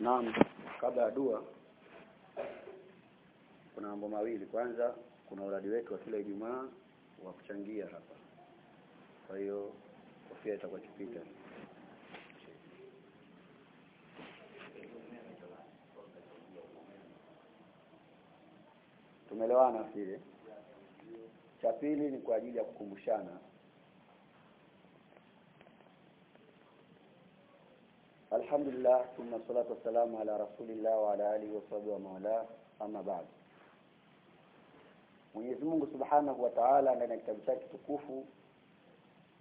Naam, kabla ya dua kuna mambo mawili. Kwanza kuna uradi wetu wa kila Ijumaa wa kuchangia hapa. Kwa hiyo kofia itakuwa kipita. Tumelewana vile. Cha pili ni kwa ajili ya kukumbushana Thumma salatu wassalamu ala rasulillah wa ala alihi wa sahbihi wa mawala amma ba'd. Mwenyezi Mungu Subhanahu wa Ta'ala ndani ya kitabu chake tukufu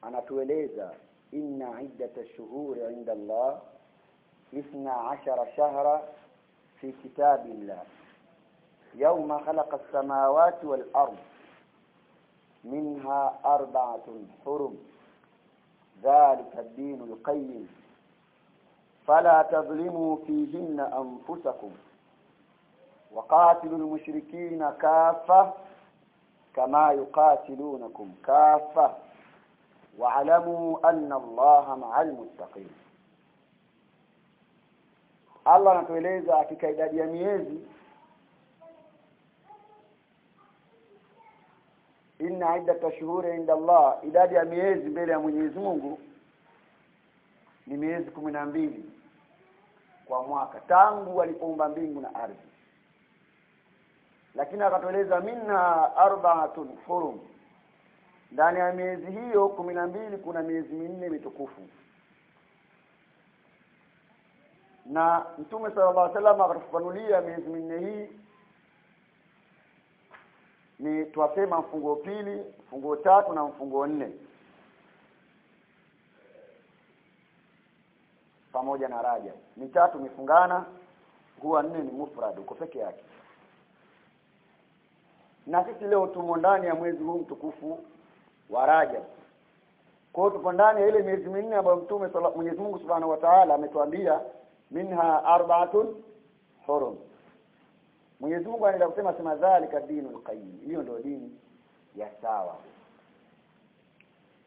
anatueleza inna iddata shuhuri inda Allah ithna ashara shahra fi kitabillah yawma khalaqa as-samawati wal ard minha arba'atun hurum dhalika ad-din al-qayyim فلا تظلموا فيهن أنفسكم وقاتلوا المشركين كافة كما يقاتلونكم كافة واعلموا أن الله مع المتقين Allah anatueleza hakika idadi ya miezi inna iddata shuhuri inda Allah idadi ya miezi mbele ya Mwenyezi Mungu ni miezi kumi na mbili kwa mwaka tangu alipoumba mbingu na ardhi. Lakini akatueleza minna arba'atun hurum. Ndani ya miezi hiyo mbili kuna miezi minne mitukufu. Na mtume sallallahu alaihi wasallam akatufanulia miezi minne hii ni twasema mfungo pili mfungo tatu na mfungo nne pamoja na Rajab. Mitatu mifungana, huwa nne ni mufrad uko peke yake. Na sisi leo tumo ndani ya mwezi huu mtukufu wa raja Kwa hiyo tupo ndani ya ile miezi minne ambayo Mtume Mwenyezi Mungu Subhanahu wa Ta'ala ametuambia minha arba'atun hurum. Mwenyezi Mungu anaenda kusema sema dhalika dinul qayyim. Hiyo ndio dini ya sawa.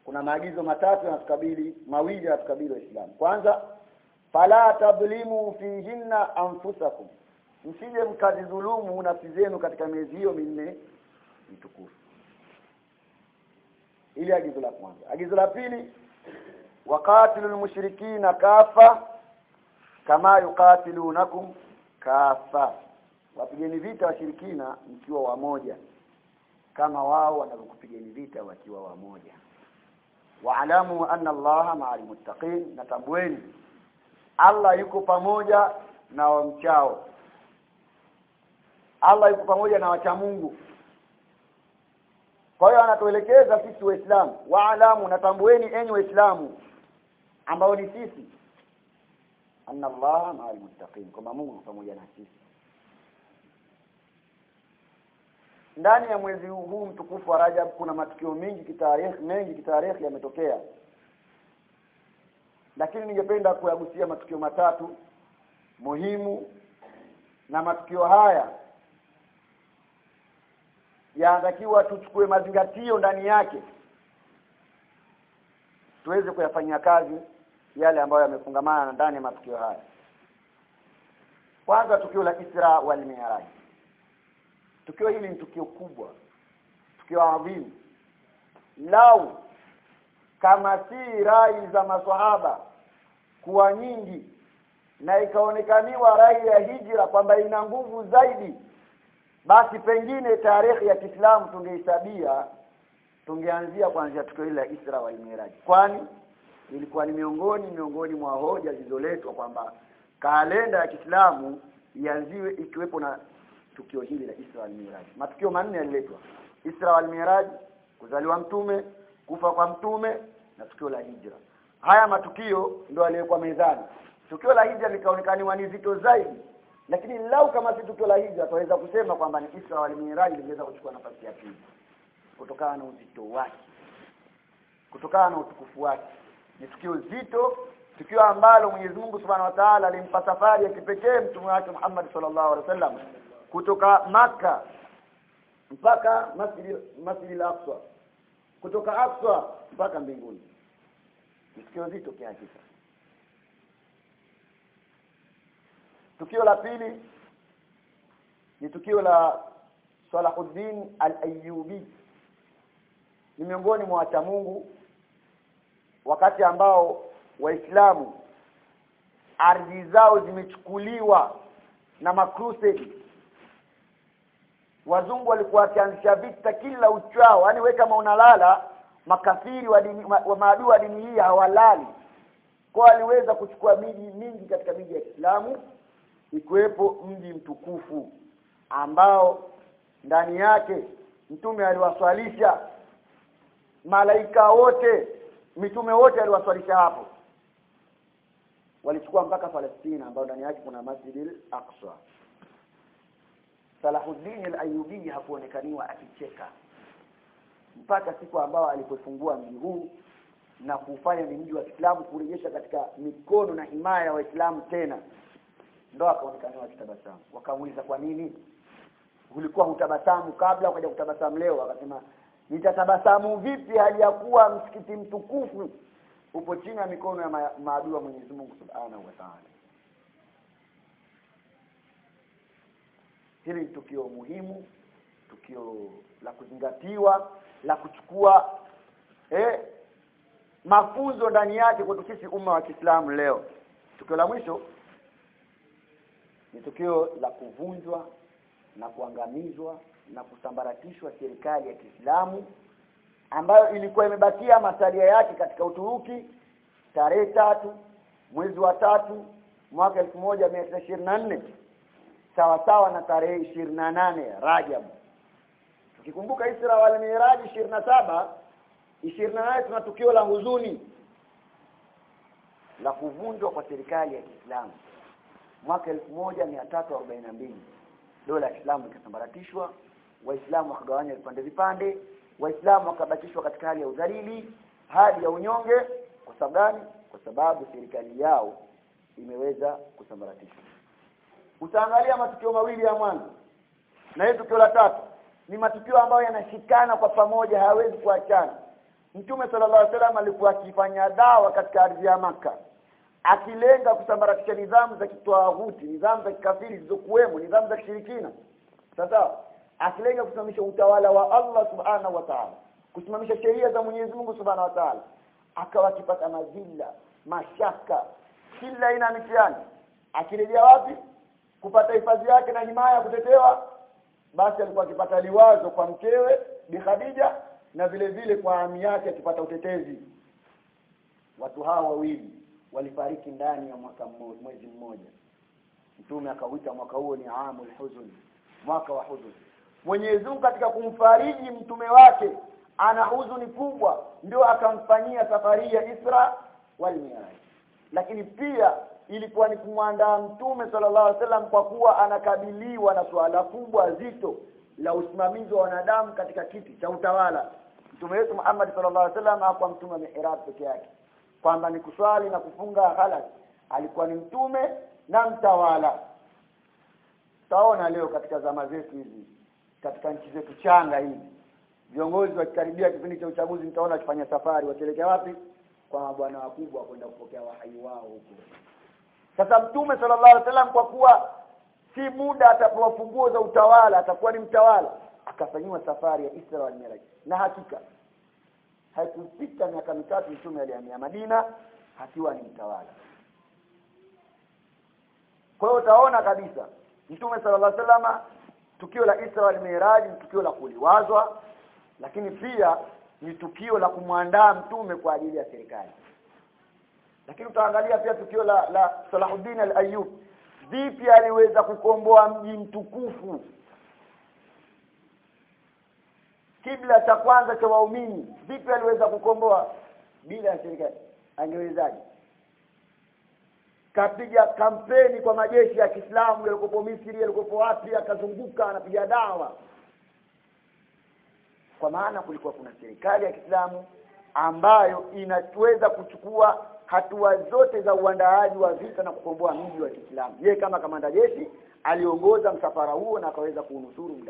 Kuna maagizo matatu yanatukabili, mawili yanatukabili Waislamu. Kwanza fala tadhlimu fihinna anfusakum. Msije mkazidhulumu nafsi zenu katika miezi hiyo minne mitukufu. Ili agizo la kwanza. Agizo la pili waqatilul mushrikina kafa kama yuqatilunakum kafa wapigeni vita washirikina mkiwa wamoja kama wao wanavyokupigeni vita wakiwa wamoja. Waalamu anna allaha ma'al muttaqin. Natambueni Allah yuko pamoja na wamchao Allah yuko pamoja na wacha Mungu. Kwa hiyo anatuelekeza sisi waislamu waalamu natambueni enyi waislamu ambao ni sisi. Anna Allah ma'al muttaqin kama Mungu pamoja na sisi. Ndani ya mwezi huu mtukufu wa Rajab kuna matukio mengi kitarehe mengi kitarehe yametokea lakini ningependa kuyagusia matukio matatu muhimu na matukio haya yanatakiwa tuchukue mazingatio ndani yake tuweze kuyafanyia kazi yale ambayo yamefungamana na ndani ya matukio haya. Kwanza tukio la Isra wal Mi'raj. Tukio hili ni tukio kubwa tukio adhimu. Lau kama si rai za maswahaba kuwa nyingi na ikaonekaniwa rai ya hijra kwamba ina nguvu zaidi basi pengine tarehe ya Kiislamu tungehesabia tungeanzia kuanzia tukio la Isra wal Miraj. Kwani ilikuwa ni miongoni miongoni mwa hoja zilizoletwa kwamba kalenda ya Kiislamu ianziwe ikiwepo na tukio hili la Isra wal Miraj. Matukio manne yaliletwa. Isra wal Miraj kuzaliwa mtume kufa kwa mtume na tukio la hijra. Haya matukio ndio aliyekuwa mezani. Tukio la hijra likaonekaniwa ni zito zaidi. Lakini lau kama si tukio la hijra tunaweza kusema kwamba ni Isra wal Miraj lingeweza kuchukua nafasi ya pili. Kutokana na uzito wake. Kutokana na utukufu wake. Ni tukio zito tukio ambalo Mwenyezi Mungu Subhanahu wa Ta'ala alimpa safari ya kipekee mtume wake Muhammad sallallahu alaihi wasallam kutoka maka mpaka Masjid Masjid al-Aqsa kutoka Aqsa mpaka mbinguni. Tukio zito kiasi tukio la pili ni tukio la Salahuddin al-Ayyubi. Ni miongoni mwa wacha Mungu wakati ambao waislamu ardhi zao zimechukuliwa na makrusedi wazungu walikuwa wakianzisha vita kila uchao yani wewe kama unalala makafiri wa dini wa maadui wa dini hii hawalali. Kwa aliweza kuchukua miji mingi katika miji ya Kiislamu ikiwepo mji mtukufu ambao ndani yake mtume aliwaswalisha malaika wote mitume wote aliwaswalisha hapo. Walichukua mpaka Palestina ambao ndani yake kuna Masjid al-Aqsa Salahuddin al-Ayyubi hakuonekaniwa akicheka. Mpaka siku ambao alipofungua mji huu na kufanya ni mji wa Kiislamu kurejesha katika mikono na himaya ya Waislamu tena ndo akaonekaniwa akitabasamu. Wakamuuliza kwa nini? Ulikuwa hutabasamu kabla ukaja kutabasamu leo. Akasema nitatabasamu vipi hali ya kuwa msikiti mtukufu upo chini ya mikono ya maadui wa Mwenyezi Mungu Subhanahu wa Ta'ala hili ni tukio muhimu tukio la kuzingatiwa la kuchukua eh mafunzo ndani yake kwa sisi umma wa Kiislamu leo. Tukio la mwisho ni tukio la kuvunjwa na kuangamizwa na kusambaratishwa serikali ya Kiislamu ambayo ilikuwa imebakia masalia yake katika Uturuki tarehe tatu mwezi wa tatu mwaka 1924 sawa sawa na tarehe nane Rajab. Tukikumbuka Isra wal Miraj 27 28 tuna tukio la huzuni la kuvunjwa kwa serikali ya Kiislamu. Mwaka 1342 dola ya Kiislamu ikasambaratishwa waislamu wakagawanya vipande vipande waislamu wakabakishwa katika hali ya udhalili hali ya unyonge. Kwa sababu gani? Kwa sababu serikali yao imeweza kusambaratishwa utaangalia matukio mawili ya mwanzo na hili tukio la tatu. Ni matukio ambayo yanashikana kwa pamoja hayawezi kuachana. Mtume sallallahu alaihi wasallam alikuwa akifanya dawa katika ardhi ya maka akilenga kusambaratisha nidhamu za kitwahuti nidhamu za kikafiri zilizokuwemo nidhamu za kishirikina. Sasa akilenga kusimamisha utawala wa Allah subhanahu wa ta'ala kusimamisha sheria za Mwenyezi Mungu subhanahu wa ta'ala akawa akipata madhila mashaka kila aina mitihani. Akirejea wapi kupata hifadhi yake na himaya kutetewa basi alikuwa akipata liwazo kwa mkewe Bi Khadija na vile vile kwa ami yake akipata utetezi. Watu hawa wawili walifariki ndani ya mwaka mmoja mwezi mmoja. Mtume akauita mwaka huo ni amul huzun mwaka wa huzun Mwenyezi Mungu katika kumfariji mtume wake ana huzuni kubwa ndio akamfanyia safari ya Isra wal Miraj. Lakini pia ilikuwa ni kumwandaa mtume sallallahu alaihi wasallam kwa kuwa anakabiliwa na suala kubwa zito la usimamizi wa wanadamu katika kiti cha utawala. Mtume wetu Muhammad sallallahu alaihi wasallam hakuwa mtume mihrab peke yake. Kwamba ni kuswali na kufunga halas alikuwa ni mtume na mtawala. Taona leo katika zama zetu hizi katika nchi zetu changa hizi viongozi wakikaribia kipindi cha uchaguzi mtaona wakifanya safari wakielekea wapi? Kwa mabwana wakubwa kwenda kupokea wahai wao huko sasa mtume sallallahu alaihi wasallam kwa kuwa si muda atapewa funguo za utawala atakuwa ni mtawala akafanyiwa safari ya Isra wal Miraj. Na hakika haikupita miaka mitatu mtume alihamia Madina akiwa ni mtawala. Kwa hiyo utaona kabisa mtume sallallahu alaihi wasallam tukio la Isra wal Miraj ni tukio la kuliwazwa lakini pia ni tukio la kumwandaa mtume kwa ajili ya serikali lakini utaangalia pia tukio la la Salahuddin al-Ayyub. Vipi aliweza kukomboa mji mtukufu? Kibla cha kwanza cha waumini. Vipi aliweza kukomboa? Bila ya serikali. Angewezaje? Kapiga kampeni kwa majeshi ya Kiislamu yalikopo Misri yalikopo wapi akazunguka anapiga dawa. Kwa maana kulikuwa kuna serikali ya Kiislamu ambayo inaweza kuchukua hatua zote za uandaaji wa vita na kukomboa mji wa Kiislamu. Yeye kama kamanda jeshi aliongoza msafara huo na akaweza kuunusuru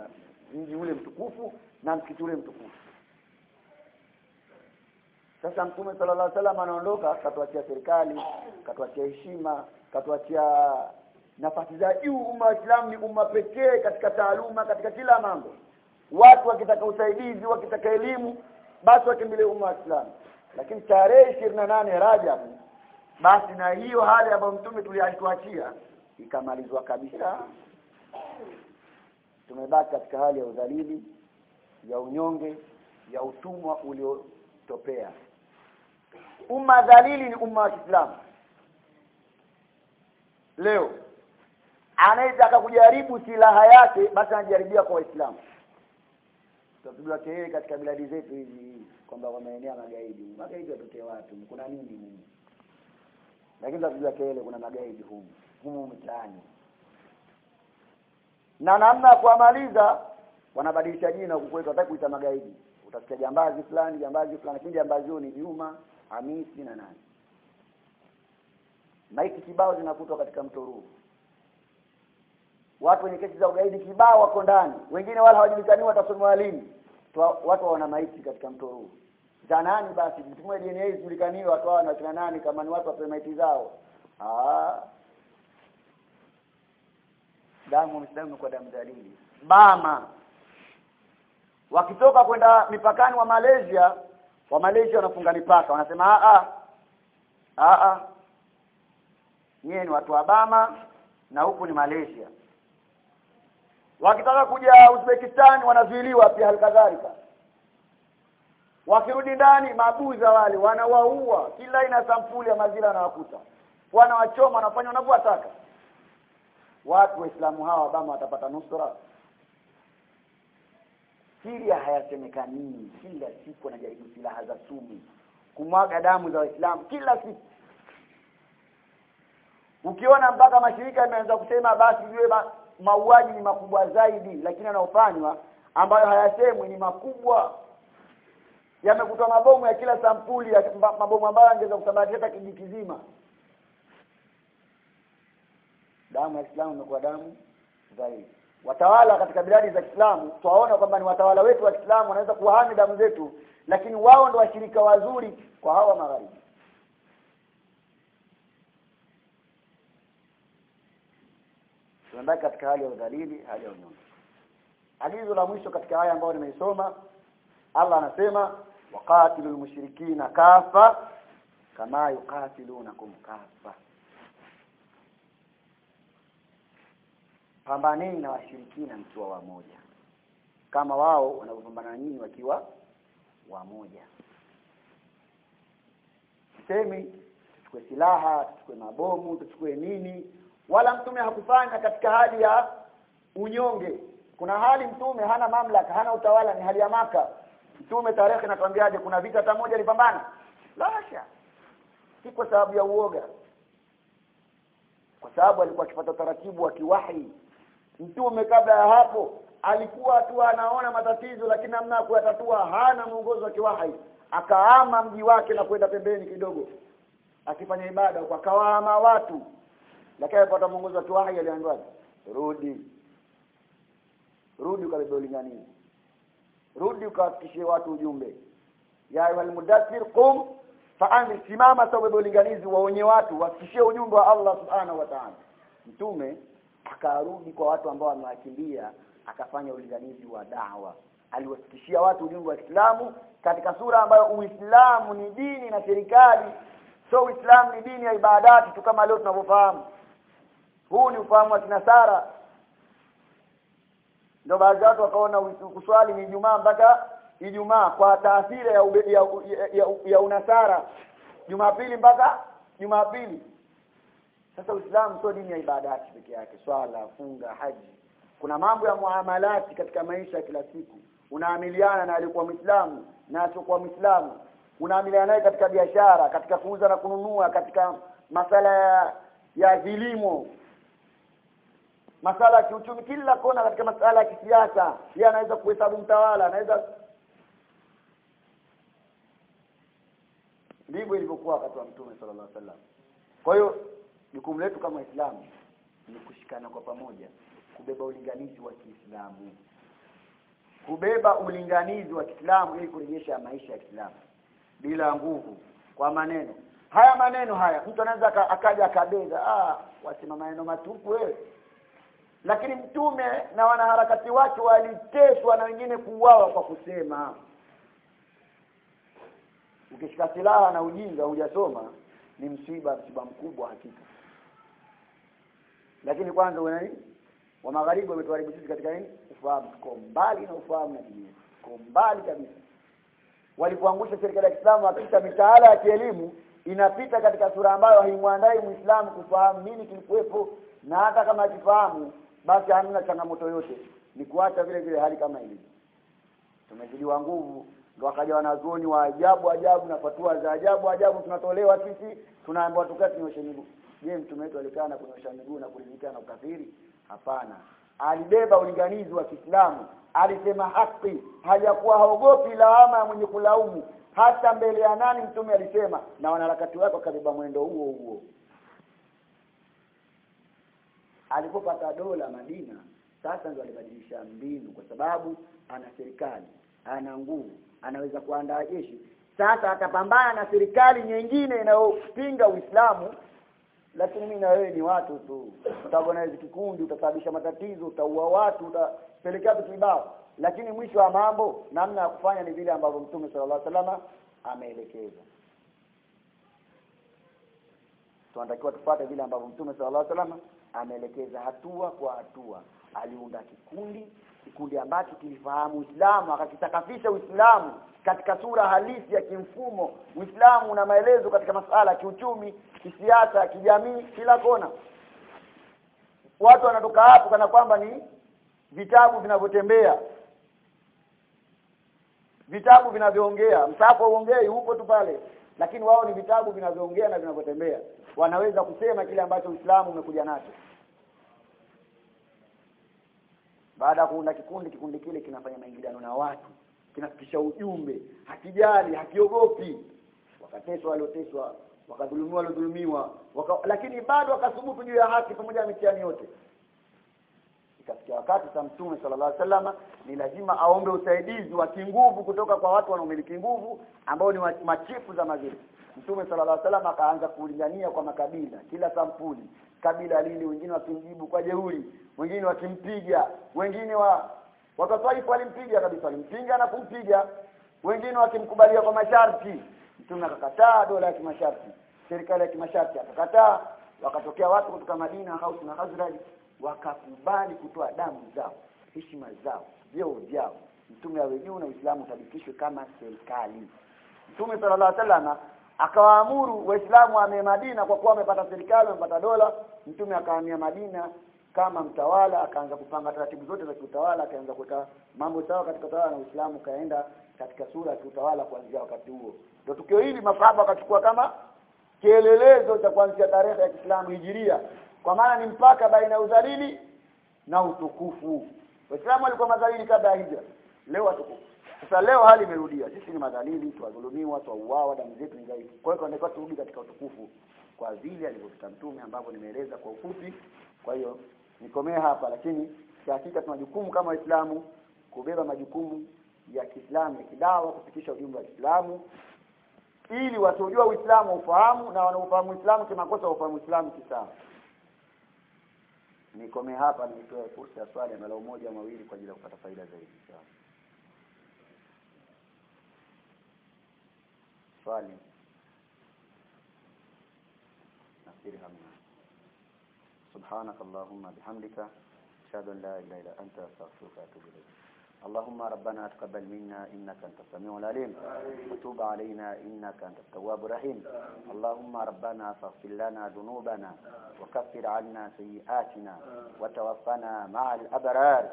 mji ule mtukufu na msikiti ule mtukufu. Sasa mtume sallallahu alaihi wasallam anaondoka katuachia serikali katuachia heshima katuachia nafasi za juu. Umma wa Islam ni umma pekee katika taaluma katika kila mambo. Watu wakitaka usaidizi wakitaka elimu basi wakimbilie umma wa Islam lakini tarehe nane Rajab basi na hiyo hali ambayo mtume tuliatuachia ikamalizwa kabisa. Tumebaki katika hali ya udhalili ya unyonge ya utumwa uliotopea. Umma dhalili ni umma wa Kiislamu. Leo anayetaka kujaribu silaha yake basi anajaribia kwa Waislamu tutapigwa kelele katika biladi zetu hizi kwamba wameenea magaidi. Magaidi watoke watu kuna nini humu? Lakini tutapigwa kelele kuna magaidi humu humu mtaani na namna ya kuamaliza wanabadilisha jina huku kwetu hata kuita magaidi. Utasikia jambazi fulani jambazi fulani lakini jambazi ni Juma Hamisi na nani. Maiti kibao zinakutwa katika mto Ruvu watu wenye kesi za ugaidi kibao wako ndani. Wengine wala hawajulikani watasomwa lini. Watu wana maiti katika mto huu. Za nani basi? Mtumwe DNA zijulikaniwe watu hao na nani? Kama ni watu wapewe maiti zao. Ah damu msidamu kwa damu dalili. Bama. Wakitoka kwenda mipakani wa Malaysia wa Malaysia wanafunga mipaka. Wanasema a a a ni watu wa Bama na huku ni Malaysia wakitaka kuja Uzbekistan wanazuiliwa pia halikadhalika. Wakirudi ndani mabuza wale wanawaua. Kila aina sampuli ya mazira anawakuta wanawachoma wanafanya wanavyotaka watu waislamu hawa Bama watapata nusra. Syria hayasemekani kila siku wanajaribu silaha za sumu. Kumwaga damu za waislamu kila siku. Ukiona mpaka mashirika yameanza kusema basi jiwe mauaji ni makubwa zaidi lakini yanayofanywa ambayo hayasemwi ni makubwa. Yamekuta mabomu ya kila sampuli ya mabomu ambayo angeza kusambaratisha hata kijiji kizima. Damu ya Islamu imekuwa damu zaidi. Watawala katika biladi za Kiislamu twaona kwamba ni watawala wetu wa Kiislamu wanaweza kuhami damu zetu lakini wao ndio washirika wazuri kwa hawa magharibi tunabaki katika hali ya udhalili hali ya unyonge. Agizo la mwisho katika haya ambayo nimeisoma Allah anasema waqatilul mushrikina kafa kama yuqatilunakum kafa pambaneni na washirikina mkiwa wamoja. Kama wao wanavyopambana na nyinyi wakiwa wamoja. Sisemi tuchukue silaha tuchukue mabomu tuchukue nini wala mtume hakufanya katika hali ya unyonge. Kuna hali mtume hana mamlaka hana utawala ni hali ya maka. Mtume tarehe inatuambiaje kuna vita hata moja alipambana? Lasha si kwa sababu ya uoga. Kwa sababu alikuwa akipata taratibu wa kiwahi. Mtume kabla ya hapo alikuwa tu anaona matatizo lakini namna ya kuyatatua hana mwongozo wa kiwahi. Akaama mji wake na kwenda pembeni kidogo. Akifanya ibada kwa kawaama watu lakini alipata mwongozo wa kiwahi aliambiwa rudi. Rudi ukabebe ulinganizi rudi ukawafikishie watu ujumbe. Ya ayyuhal mudaththir qum fa'amil simama ubebe ulinganizi waonye watu wafikishie ujumbe wa Allah subhanahu wa ta'ala. Mtume akarudi kwa watu ambao wamewakimbia akafanya ulinganizi wa dawa. Aliwafikishia watu ujumbe wa Uislamu katika sura ambayo Uislamu ni dini na serikali. So Uislamu ni dini ya ibadati tu kama leo tunavyofahamu huu ni ufahamu wa kinasara. Ndio baadhi watu wakaona kuswali ni Ijumaa mpaka Ijumaa kwa taathira ya, ya, ya, ya, ya unasara. Jumapili mpaka Jumapili. Sasa Uislamu sio dini ya ibadati peke yake. Swala funga haji. Kuna mambo ya muamalati katika maisha ya kila siku. Unaamiliana na aliyekuwa Muislamu na asiyokuwa Muislamu. Unaamiliana naye katika biashara katika kuuza na kununua katika masala ya, ya vilimo masala ya kiuchumi kila kona katika masala ya kisiasa yeye anaweza kuhesabu mtawala anaweza ndivyo ilivyokuwa wakati wa mtume sallallahu alaihi wasallam. Kwa hiyo jukumu letu kama waislamu ni kushikana kwa pamoja kubeba ulinganizi wa Kiislamu. Kubeba ulinganizi wa Kiislamu ili kurejesha maisha ya Kiislamu. Bila nguvu kwa maneno. Haya maneno haya mtu anaweza akaja akabeza ah wasema maneno matupu wewe lakini mtume na wanaharakati wake waliteswa na wengine kuuawa kwa kusema. Ukishika silaha na ujinga hujasoma ni msiba msiba mkubwa hakika. Lakini kwanza una nini? Wa magharibi wametuharibu sisi katika nini? Ufahamu. Tuko mbali na ufahamu na dini. Tuko mbali kabisa. Walipoangusha serikali ya Kiislamu hakika mitaala ya kielimu inapita katika sura ambayo haimwandai Muislamu kufahamu nini kilikuwepo na hata kama akifahamu basi hamna changamoto yote. Ni kuacha vile vile hali kama ilivyo. Tumezidiwa nguvu ndo akaja wanazuoni wa ajabu ajabu na fatua za ajabu ajabu tunatolewa sisi tunaambiwa tukae tunyoshe miguu. Je mtume wetu alikaa na kunyosha miguu na kuridhika na ukafiri? Hapana. Alibeba ulinganizi wa Kiislamu. Alisema haki. Hajakuwa haogopi laama ya mwenye kulaumu. Hata mbele ya nani mtume alisema? Na wanaharakati wake wakabeba mwendo huo huo alipopata dola Madina sasa ndio alibadilisha mbinu kwa sababu ana serikali ana nguvu anaweza kuandaa jeshi. Sasa atapambana na serikali nyingine inayopinga Uislamu. Lakini mimi na wewe ni watu tu. Utagoneza kikundi utasababisha matatizo utaua watu utapelekea kibao. Lakini mwisho wa mambo namna ya kufanya ni vile ambavyo Mtume sallallahu alaihi wasallam ameelekeza. Tunatakiwa tupate vile ambavyo Mtume sallallahu alaihi wasallam ameelekeza hatua kwa hatua. Aliunda kikundi kikundi ambacho kilifahamu Uislamu akakitakafisha Uislamu katika sura halisi ya kimfumo. Uislamu una maelezo katika masala ya kiuchumi kisiasa kijamii kila kona. Watu wanatoka hapo kana kwamba ni vitabu vinavyotembea vitabu vinavyoongea. Msafa uongei huko tu pale lakini wao ni vitabu vinavyoongea na vinavyotembea. Wanaweza kusema kile ambacho Uislamu umekuja nacho. Baada ya kuunda kikundi kikundi kile kinafanya maingiliano na watu. Kinafikisha ujumbe. Hakijali hakiogopi. Wakateswa walioteswa wakadhulumiwa waliodhulumiwa waka, lakini bado wakasubutu juu ya haki pamoja na mitihani yote ikafikia wakati sa mtume sallallahu alaihi wasallam ni lazima aombe usaidizi wa kinguvu kutoka kwa watu wanaomiliki nguvu ambao ni machifu za mazili mtume sallallahu alaihi wasallam akaanza kulingania kwa makabila kila sampuli. Kabila lili wengine wakimjibu kwa jeuri wengine wakimpiga wengine wa wakatwaifu walimpiga kabisa walimpinga na kumpiga wengine wakimkubalia kwa masharti. Mtume akakataa dola ya kimasharti serikali ya kimasharti akakataa. Wakatokea watu kutoka Madina Haus na Khazraj wakakubali kutoa damu zao heshima zao vyeo vyao. Mtume awe na Uislamu utabikishwe kama serikali. Mtume sallallahu alaihi wasallam akawaamuru waislamu wa Madina kwa kuwa wamepata serikali wamepata dola. Mtume akahamia Madina kama mtawala akaanza kupanga taratibu zote za kiutawala akaanza kuweka mambo sawa katika utawala na Uislamu kaenda katika sura ya kiutawala kuanzia wakati huo. Ndio tukio hili masahaba wakachukua kama kielelezo cha kuanzia tarehe ya Kiislamu hijiria kwa maana ni mpaka baina ya udhalili na utukufu. Waislamu walikuwa madhalili kabla ya hija leo watukufu. Sasa leo hali imerudia. Sisi ni madhalili tuwadhulumiwa tuauawa damu zetu ni dhaifu. Kwa hiyo tunatakiwa turudi katika utukufu kwa vile alivyopita mtume ambavyo nimeeleza kwa ufupi. Kwa hiyo nikomee hapa lakini hakika tuna jukumu kama waislamu kubeba majukumu ya Kiislamu ya kidawa kufikisha ujumbe wa Kiislamu ili wasiojua Uislamu ufahamu na wanaofahamu Uislamu kimakosa ufahamu Uislamu kisawa nikome hapa nitoe fursa ya swali mara moja mawili kwa ajili ya kupata faida zaidi. Sawa. Swali. Nafikiri hamna. Subhanakallahumma bihamdika ashhadu an la ilaha illa anta astaghfiruka wa atubu ilayk. اللهم ربنا تقبل منا إنك أنت السميع العليم. وتوب علينا إنك أنت التواب الرحيم. اللهم ربنا فاغفر لنا ذنوبنا وكفر عنا سيئاتنا وتوفنا مع الأبرار.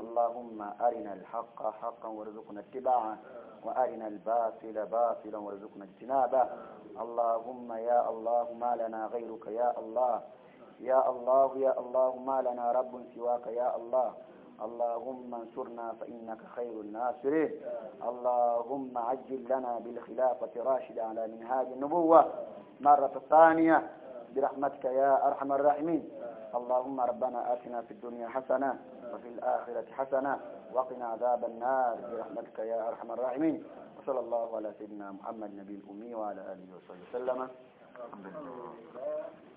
اللهم أرنا الحق حقا وارزقنا اتباعه وأرنا الباطل باطلا وارزقنا اجتنابه. اللهم يا الله ما لنا غيرك يا الله. يا الله يا الله ما لنا رب سواك يا الله. اللهم انصرنا فإنك خير الناصرين. اللهم عجل لنا بالخلافة راشدة على منهاج النبوة. مرة ثانية برحمتك يا أرحم الراحمين. اللهم ربنا آتنا في الدنيا حسنة وفي الآخرة حسنة وقنا عذاب النار. برحمتك يا أرحم الراحمين. وصلى الله على سيدنا محمد نبي الأمي وعلى آله وصحبه وسلم. الحمد لله